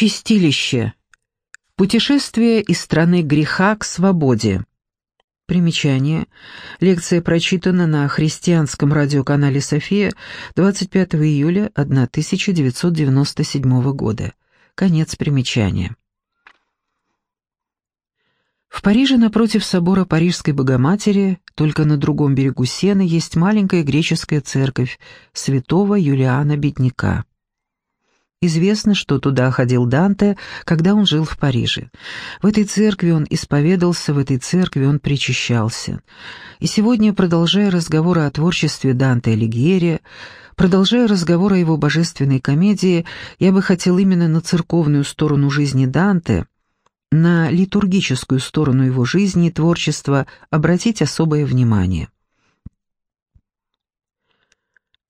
Чистилище. Путешествие из страны греха к свободе. Примечание. Лекция прочитана на христианском радиоканале «София» 25 июля 1997 года. Конец примечания. В Париже напротив собора Парижской Богоматери, только на другом берегу Сены, есть маленькая греческая церковь святого Юлиана Бедняка. Известно, что туда ходил Данте, когда он жил в Париже. В этой церкви он исповедался, в этой церкви он причащался. И сегодня, продолжая разговоры о творчестве Данте Алигьери, продолжая разговор о его божественной комедии, я бы хотел именно на церковную сторону жизни Данте, на литургическую сторону его жизни и творчества обратить особое внимание.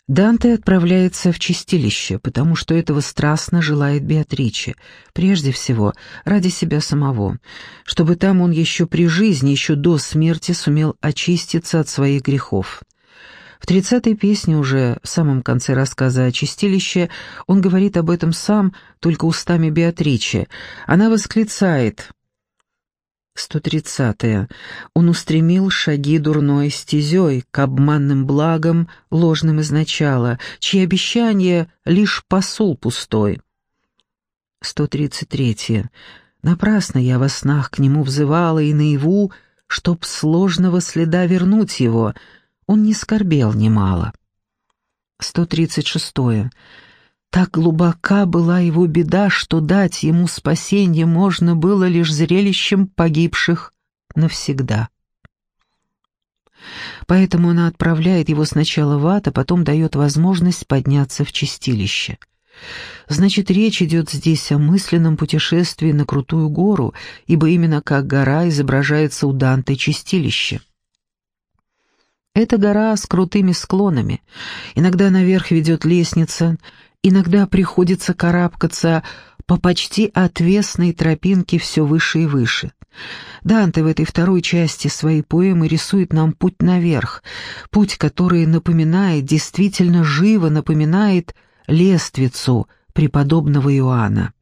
Данте отправляется в чистилище, потому что этого страстно желает Беатриче, прежде всего ради себя самого, чтобы там он еще при жизни, еще до смерти сумел очиститься от своих грехов. В тридцатой песне уже, в самом конце рассказа о чистилище, он говорит об этом сам, только устами Беатриче. Она восклицает 130. Он устремил шаги дурной стезей к обманным благам, ложным изначала, чьи обещания — лишь посул пустой. 133. Напрасно я во снах к нему взывала и наяву, чтоб сложного следа вернуть его, он не скорбел немало. 136. Так глубока была его беда, что дать ему спасение можно было лишь зрелищем погибших навсегда. Поэтому она отправляет его сначала в ад, а потом дает возможность подняться в чистилище. Значит, речь идет здесь о мысленном путешествии на крутую гору, ибо именно как гора изображается у Данте чистилище. Это гора с крутыми склонами. Иногда наверх ведет лестница, Иногда приходится карабкаться по почти отвесной тропинке все выше и выше. Данте в этой второй части своей поэмы рисует нам путь наверх, путь, который напоминает, действительно живо напоминает лествицу преподобного Иоанна.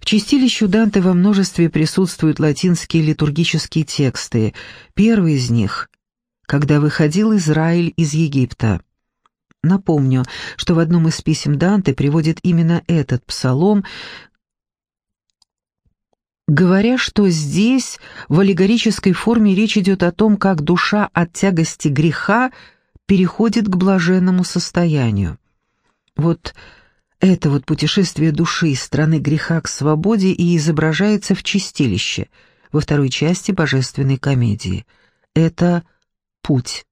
В чистилищу Данте во множестве присутствуют латинские литургические тексты. Первый из них — «Когда выходил Израиль из Египта». Напомню, что в одном из писем Данте приводит именно этот псалом, говоря, что здесь в аллегорической форме речь идет о том, как душа от тягости греха переходит к блаженному состоянию. Вот это вот путешествие души из страны греха к свободе и изображается в чистилище, во второй части божественной комедии. Это путь.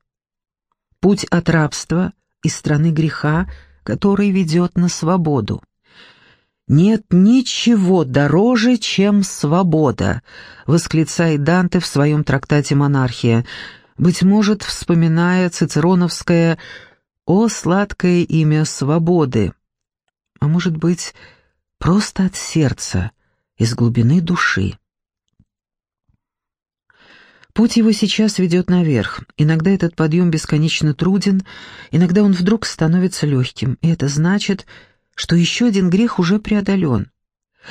Путь от рабства – из страны греха, который ведет на свободу. «Нет ничего дороже, чем свобода», — восклицает Данте в своем трактате «Монархия», быть может, вспоминая цицероновское «О сладкое имя свободы», а может быть, просто от сердца, из глубины души. Путь его сейчас ведет наверх. Иногда этот подъем бесконечно труден, иногда он вдруг становится легким, и это значит, что еще один грех уже преодолен,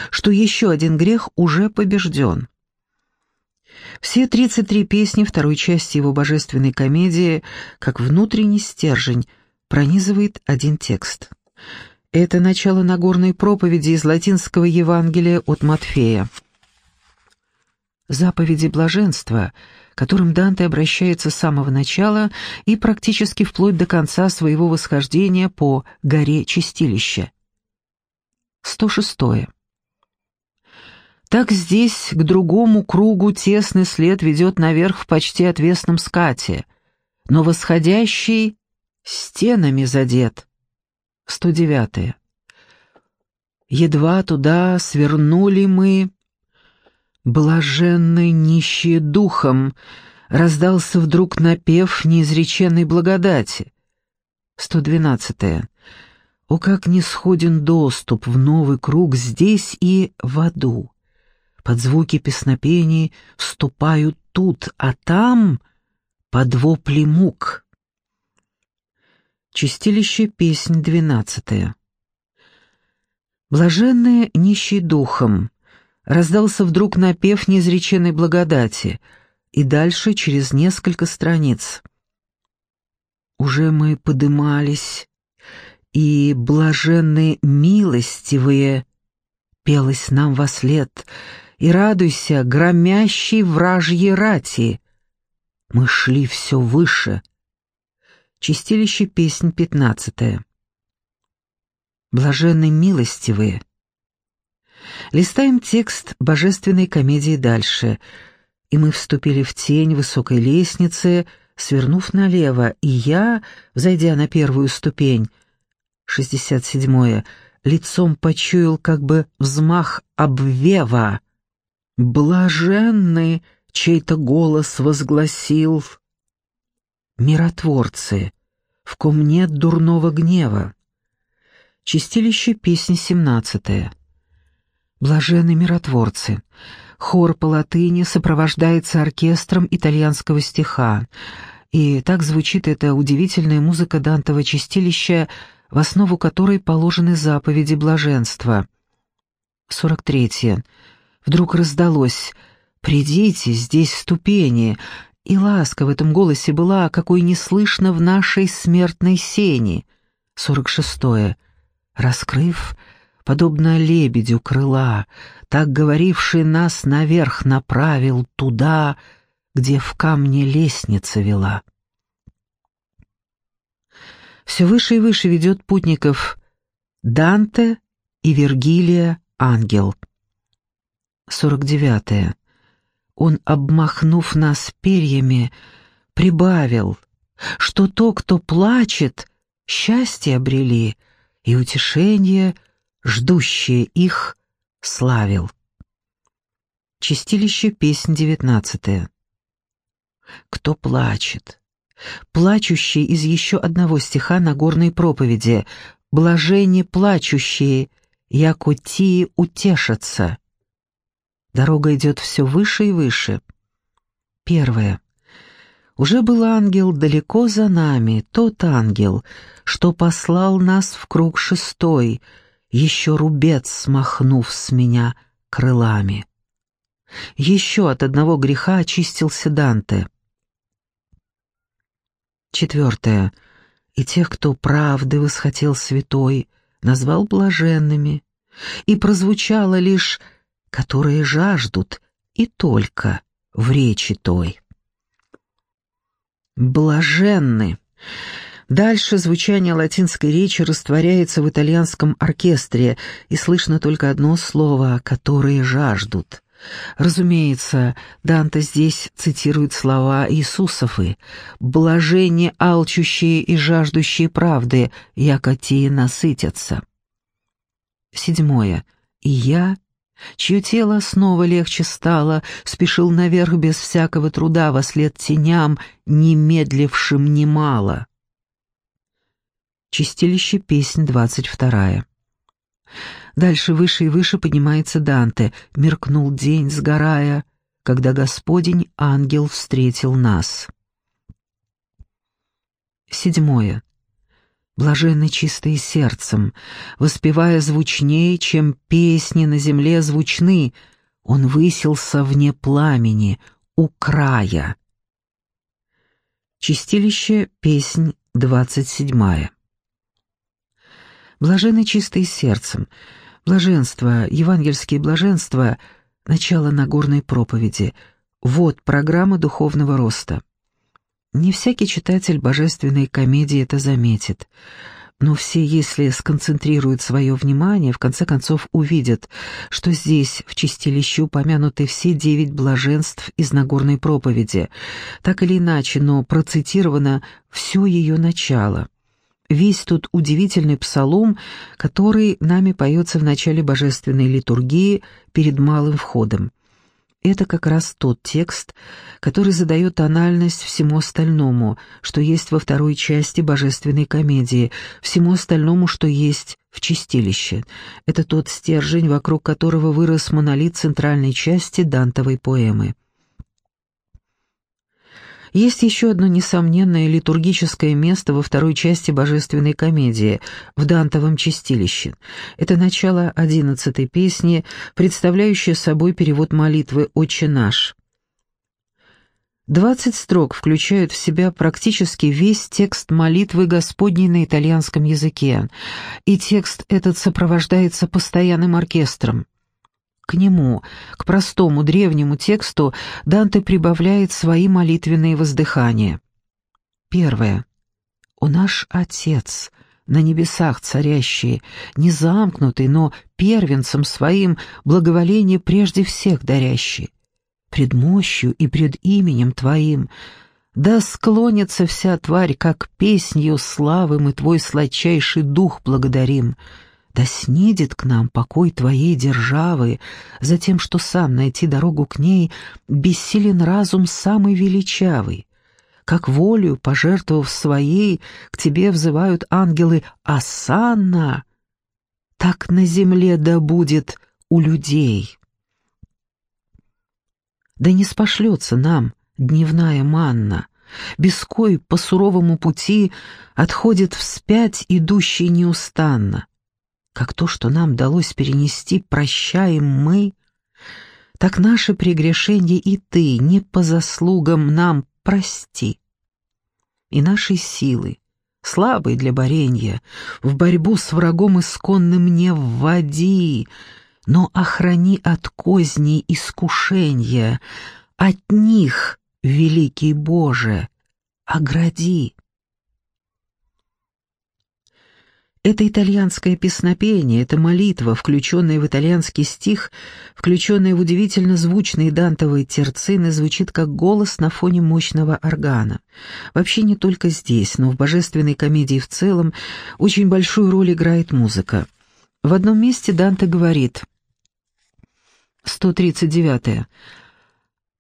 что еще один грех уже побежден. Все 33 песни второй части его божественной комедии, как внутренний стержень, пронизывает один текст. Это начало Нагорной проповеди из латинского Евангелия от Матфея. Заповеди блаженства, которым Данте обращается с самого начала и практически вплоть до конца своего восхождения по горе Чистилища. 106. Так здесь к другому кругу тесный след ведет наверх в почти отвесном скате, но восходящий стенами задет. 109. Едва туда свернули мы, «Блаженный нищие духом!» раздался вдруг напев неизреченной благодати. 112. О, как нисходен доступ в новый круг здесь и в аду! Под звуки песнопений ступают тут, а там под вопли мук. Чистилище, песнь двенадцатая. Блаженные нищий духом, раздался вдруг напев неизреченной благодати, и дальше через несколько страниц. Уже мы подымались, и блаженные милостивые пелось нам во след, и радуйся, громящей вражьей рати. Мы шли все выше. Чистилище песнь пятнадцатая. Блаженны милостивые. Листаем текст божественной комедии дальше, и мы вступили в тень высокой лестницы, свернув налево, и я, зайдя на первую ступень, шестьдесят седьмое, лицом почуял как бы взмах обвева. «Блаженны!» — чей-то голос возгласил. «Миротворцы, в ком нет дурного гнева». Чистилище песни семнадцатая. Блаженны миротворцы. Хор по латыни сопровождается оркестром итальянского стиха. И так звучит эта удивительная музыка Дантова чистилища в основу которой положены заповеди блаженства. 43. Вдруг раздалось «Придите, здесь ступени», и ласка в этом голосе была, какой не слышно в нашей смертной сени. 46. Раскрыв, подобно лебедю крыла, так говоривший нас наверх направил туда, где в камне лестница вела. Все выше и выше ведет путников Данте и Вергилия ангел. 49. -е. Он, обмахнув нас перьями, прибавил, что то, кто плачет, счастье обрели, и утешение, ждущее их, славил. Чистилище, песнь девятнадцатая. Кто плачет? плачущий из еще одного стиха Нагорной проповеди «Блажение плачущие, яко утешатся». Дорога идет все выше и выше. Первое. Уже был ангел далеко за нами, тот ангел, что послал нас в круг шестой, еще рубец смахнув с меня крылами. Еще от одного греха очистился Данте. Четвертое. И тех, кто правды восхотел святой, назвал блаженными, и прозвучало лишь «которые жаждут» и только в речи той. Блаженны. Дальше звучание латинской речи растворяется в итальянском оркестре, и слышно только одно слово «которые жаждут». Разумеется, Данте здесь цитирует слова Иисусовы «блажение алчущие и жаждущие правды, яко те насытятся». Седьмое. «И я, чье тело снова легче стало, спешил наверх без всякого труда во след теням, не медлившим немало». Чистилище песнь двадцать вторая. Дальше выше и выше поднимается Данте. Меркнул день, сгорая, когда Господень ангел встретил нас. Седьмое. Блаженны чистые сердцем, воспевая звучнее, чем песни на земле звучны, он высился вне пламени, у края. Чистилище, песнь двадцать седьмая. Блаженны чистые сердцем, Блаженство, евангельские блаженства, начало Нагорной проповеди. Вот программа духовного роста. Не всякий читатель божественной комедии это заметит, но все, если сконцентрируют свое внимание, в конце концов увидят, что здесь в чистилище упомянуты все девять блаженств из Нагорной проповеди, так или иначе, но процитировано все ее начало весь тот удивительный псалом, который нами поется в начале божественной литургии перед малым входом. Это как раз тот текст, который задает тональность всему остальному, что есть во второй части божественной комедии, всему остальному, что есть в чистилище. Это тот стержень, вокруг которого вырос монолит центральной части Дантовой поэмы. Есть еще одно несомненное литургическое место во второй части божественной комедии, в Дантовом чистилище. Это начало одиннадцатой песни, представляющее собой перевод молитвы «Отче наш». Двадцать строк включают в себя практически весь текст молитвы Господней на итальянском языке, и текст этот сопровождается постоянным оркестром. К нему, к простому древнему тексту, Данте прибавляет свои молитвенные воздыхания. Первое. «О наш Отец, на небесах царящий, не замкнутый, но первенцем своим благоволение прежде всех дарящий, пред мощью и пред именем Твоим, да склонится вся тварь, как песнью славы мы Твой сладчайший дух благодарим, да снидет к нам покой Твоей державы, за тем, что сам найти дорогу к ней бессилен разум самый величавый. Как волю, пожертвовав своей, к Тебе взывают ангелы «Асанна!» Так на земле да будет у людей да не спошлется нам дневная манна, без по суровому пути отходит вспять идущий неустанно. Как то, что нам далось перенести, прощаем мы, так наши прегрешения и ты не по заслугам нам прости. И наши силы, слабые для борения, в борьбу с врагом исконным не вводи, но охрани от козней искушения, от них, великий Боже, огради. Это итальянское песнопение, это молитва, включенная в итальянский стих, включенная в удивительно звучные дантовые терцины, звучит как голос на фоне мощного органа. Вообще не только здесь, но в божественной комедии в целом очень большую роль играет музыка. В одном месте Данте говорит 139.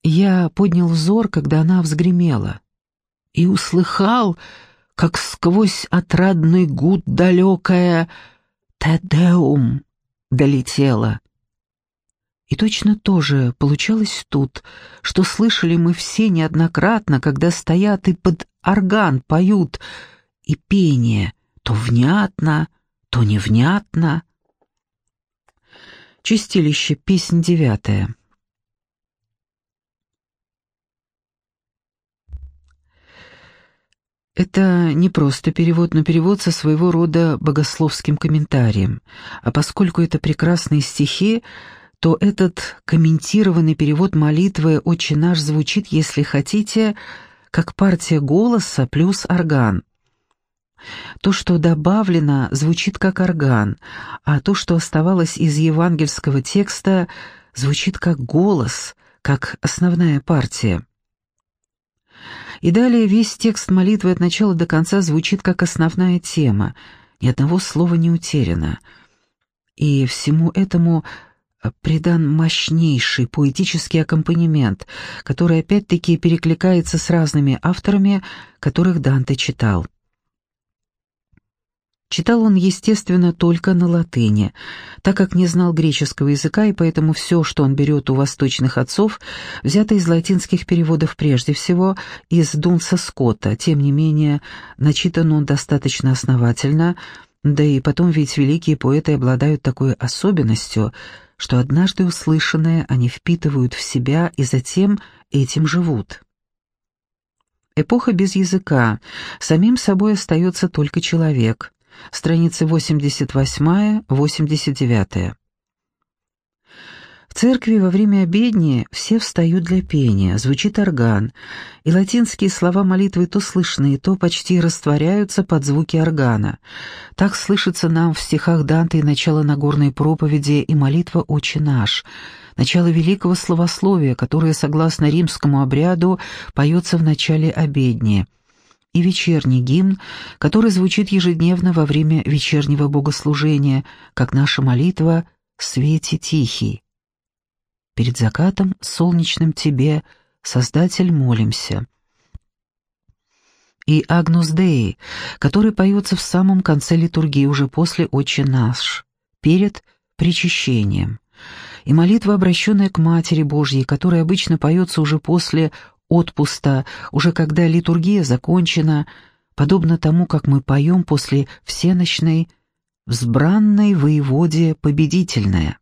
Я поднял взор, когда она взгремела, и услыхал, как сквозь отрадный гуд далекая «Тедеум» долетела. И точно то же получалось тут, что слышали мы все неоднократно, когда стоят и под орган поют, и пение то внятно, то невнятно. Чистилище, песнь девятая. Это не просто перевод, но перевод со своего рода богословским комментарием. А поскольку это прекрасные стихи, то этот комментированный перевод молитвы «Отче наш» звучит, если хотите, как партия голоса плюс орган. То, что добавлено, звучит как орган, а то, что оставалось из евангельского текста, звучит как голос, как основная партия. И далее весь текст молитвы от начала до конца звучит как основная тема, ни одного слова не утеряно. И всему этому придан мощнейший поэтический аккомпанемент, который опять-таки перекликается с разными авторами, которых Данте читал. Читал он, естественно, только на латыни, так как не знал греческого языка, и поэтому все, что он берет у восточных отцов, взято из латинских переводов прежде всего, из Дунса Скотта. Тем не менее, начитан он достаточно основательно, да и потом ведь великие поэты обладают такой особенностью, что однажды услышанное они впитывают в себя и затем этим живут. Эпоха без языка, самим собой остается только человек — страницы 88-89. В церкви во время обедни все встают для пения, звучит орган, и латинские слова молитвы то слышны, то почти растворяются под звуки органа. Так слышится нам в стихах Данте и начало Нагорной проповеди и молитва «Отче наш», начало великого словословия, которое, согласно римскому обряду, поется в начале обедни – и вечерний гимн, который звучит ежедневно во время вечернего богослужения, как наша молитва «Свете тихий». Перед закатом солнечным тебе, Создатель, молимся. И «Агнус Деи», который поется в самом конце литургии, уже после «Отче наш», перед причащением. И молитва, обращенная к Матери Божьей, которая обычно поется уже после отпуста, уже когда литургия закончена, подобно тому, как мы поем после всеночной «Взбранной воеводе победительная».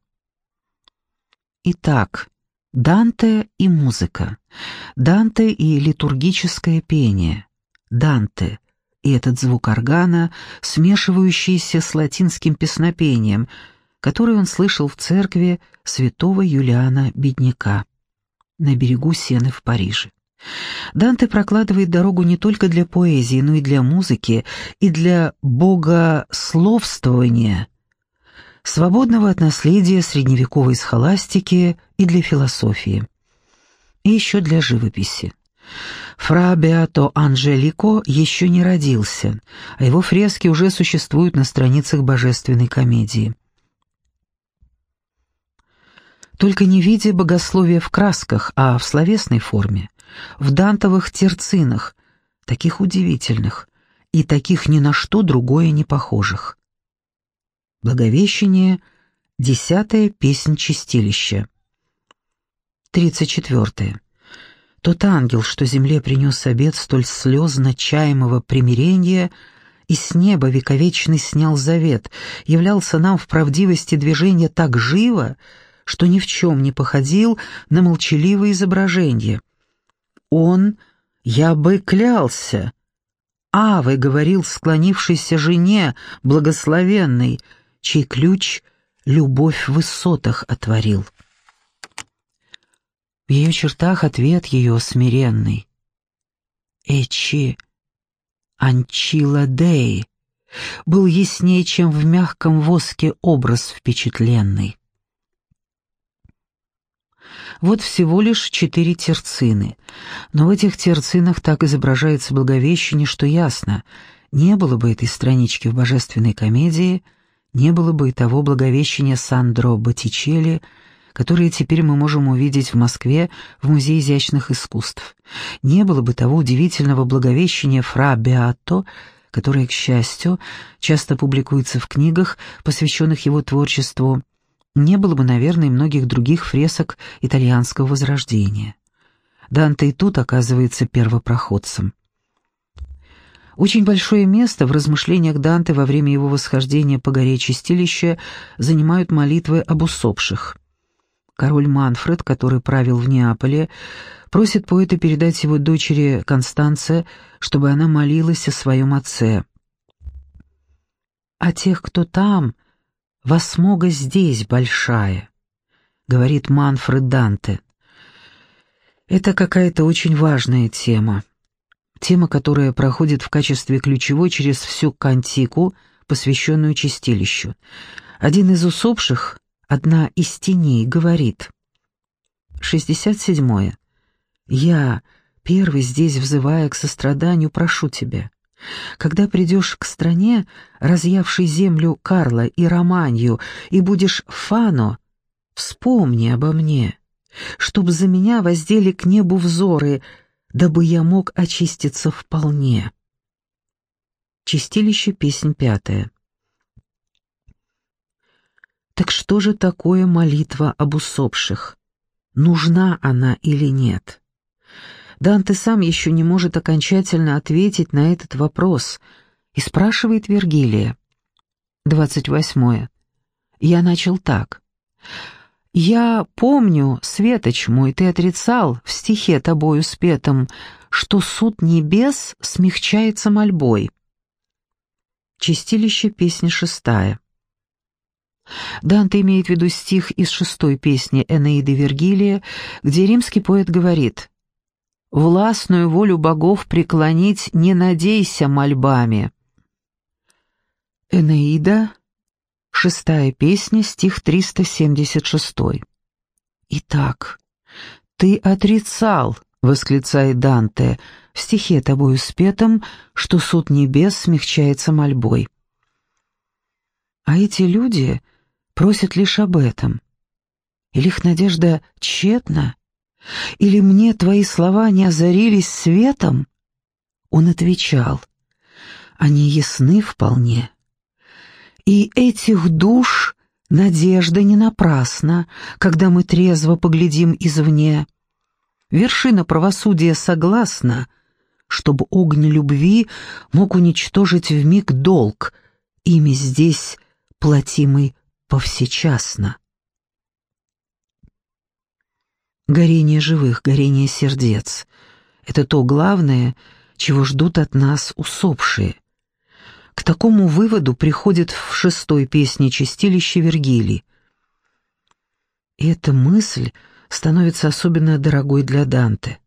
Итак, Данте и музыка, Данте и литургическое пение, Данте и этот звук органа, смешивающийся с латинским песнопением, который он слышал в церкви святого Юлиана Бедняка на берегу Сены в Париже. Данте прокладывает дорогу не только для поэзии, но и для музыки, и для богословствования, свободного от наследия средневековой схоластики и для философии, и еще для живописи. Фра Беато Анжелико еще не родился, а его фрески уже существуют на страницах божественной комедии. Только не в виде богословия в красках, а в словесной форме, в дантовых терцинах, таких удивительных и таких ни на что другое не похожих. Благовещение, десятая песнь чистилища. Тридцать четвертое. Тот ангел, что земле принес обед столь слезно чаемого примирения, и с неба вековечный снял завет, являлся нам в правдивости движения так живо, что ни в чем не походил на молчаливое изображение. Он, я бы клялся, Авы говорил склонившейся жене, благословенной, чей ключ любовь в высотах отворил. В ее чертах ответ ее смиренный. Эчи Анчила Дей был яснее, чем в мягком воске образ впечатленный. Вот всего лишь четыре терцины, но в этих терцинах так изображается Благовещение, что ясно, не было бы этой странички в божественной комедии, не было бы и того Благовещения Сандро Боттичелли, которые теперь мы можем увидеть в Москве в Музее изящных искусств. Не было бы того удивительного благовещения Фра Беато, которое, к счастью, часто публикуется в книгах, посвященных его творчеству, не было бы, наверное, многих других фресок итальянского возрождения. Данте и тут оказывается первопроходцем. Очень большое место в размышлениях Данте во время его восхождения по горе Чистилища занимают молитвы об усопших. Король Манфред, который правил в Неаполе, просит поэта передать его дочери Констанце, чтобы она молилась о своем отце. «А тех, кто там, восмога здесь большая», — говорит Манфред Данте. Это какая-то очень важная тема. Тема, которая проходит в качестве ключевой через всю кантику, посвященную чистилищу. Один из усопших, Одна из теней говорит. 67. Я, первый здесь взывая к состраданию, прошу тебя. Когда придешь к стране, разъявшей землю Карла и Романью, и будешь Фано, вспомни обо мне, чтоб за меня воздели к небу взоры, дабы я мог очиститься вполне. Чистилище, песнь пятая. Так что же такое молитва об усопших? Нужна она или нет? Данте сам еще не может окончательно ответить на этот вопрос и спрашивает Вергилия. 28. Я начал так. «Я помню, светоч мой, ты отрицал в стихе тобою спетом, что суд небес смягчается мольбой». Чистилище, песня шестая. Данте имеет в виду стих из шестой песни Энеиды Вергилия, где римский поэт говорит «Властную волю богов преклонить не надейся мольбами». Энеида, шестая песня, стих 376. «Итак, ты отрицал», — восклицает Данте, в стихе тобою спетом, что суд небес смягчается мольбой. А эти люди просят лишь об этом. Или их надежда тщетна? Или мне твои слова не озарились светом? Он отвечал, они ясны вполне. И этих душ надежда не напрасна, когда мы трезво поглядим извне. вершина правосудия согласна, чтобы огонь любви мог уничтожить в миг долг, ими здесь платимый повсечасно. Горение живых, горение сердец — это то главное, чего ждут от нас усопшие. К такому выводу приходит в шестой песне чистилище Вергилий. И эта мысль становится особенно дорогой для Данте.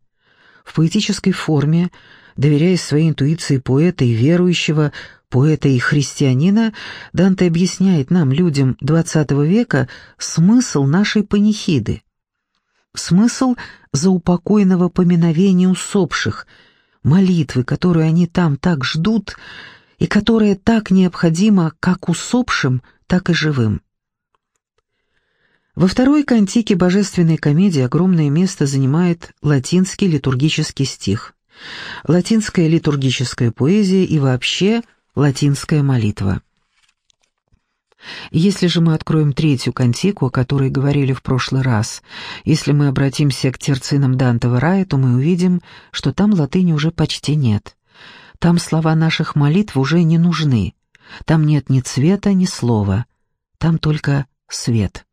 В поэтической форме, доверяясь своей интуиции поэта и верующего, поэта и христианина, Данте объясняет нам, людям XX века, смысл нашей панихиды. Смысл заупокойного поминовения усопших, молитвы, которую они там так ждут и которая так необходима как усопшим, так и живым. Во второй кантике божественной комедии огромное место занимает латинский литургический стих, латинская литургическая поэзия и вообще латинская молитва. Если же мы откроем третью кантику, о которой говорили в прошлый раз, если мы обратимся к терцинам Дантова рая, то мы увидим, что там латыни уже почти нет. Там слова наших молитв уже не нужны. Там нет ни цвета, ни слова. Там только свет.